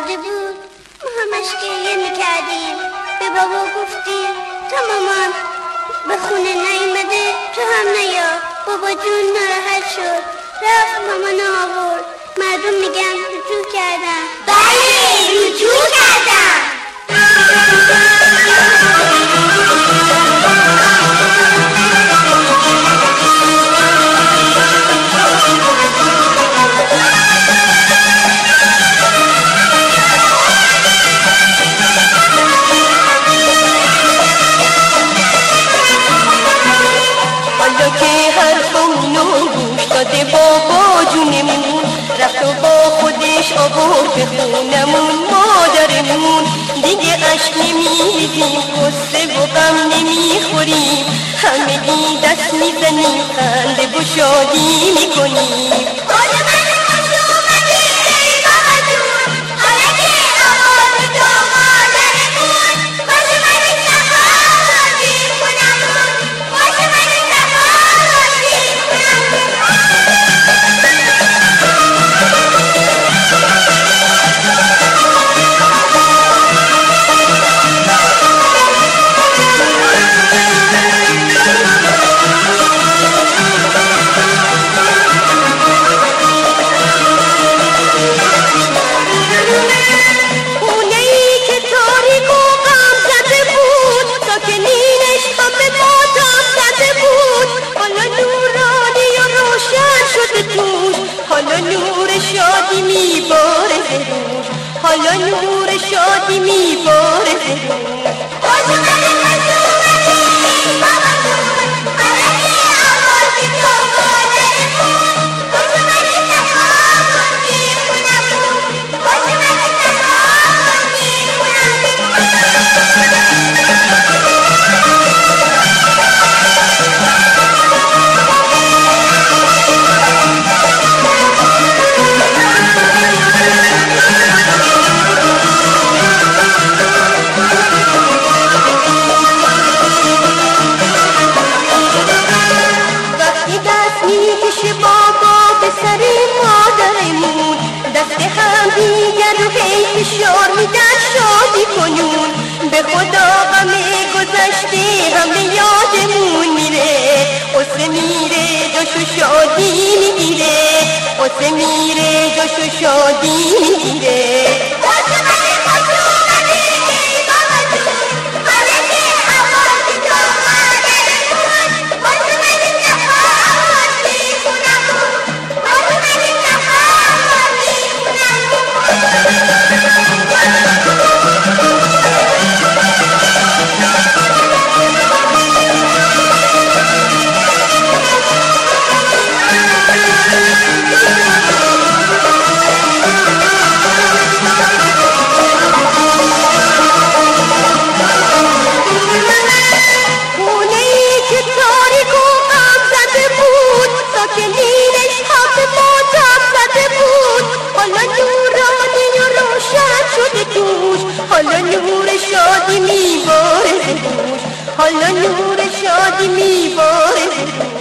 داده بود. ما همش گریه می‌کردیم. به بابا گفتیم تا مامان به خونه نیمده تو هم نیا. بابا جون نراحت شد. رفت مامان آورد. مردم میگن رجوع کردن. آباد خونمون مادرمون دیگه اش نمیدیم قصه و غم نمی‌خوریم همه دست می‌زنیم خنده و شادی می‌کنیم میباره حالا نور شادی میباره. ولی کنون به خدا غم گذشته هم یادمون میره. قصه میره جاشو شادی می‌گیره. قصه میره جاشو شادی می‌گیره. نور شادی میباره حالا نور شادی میباره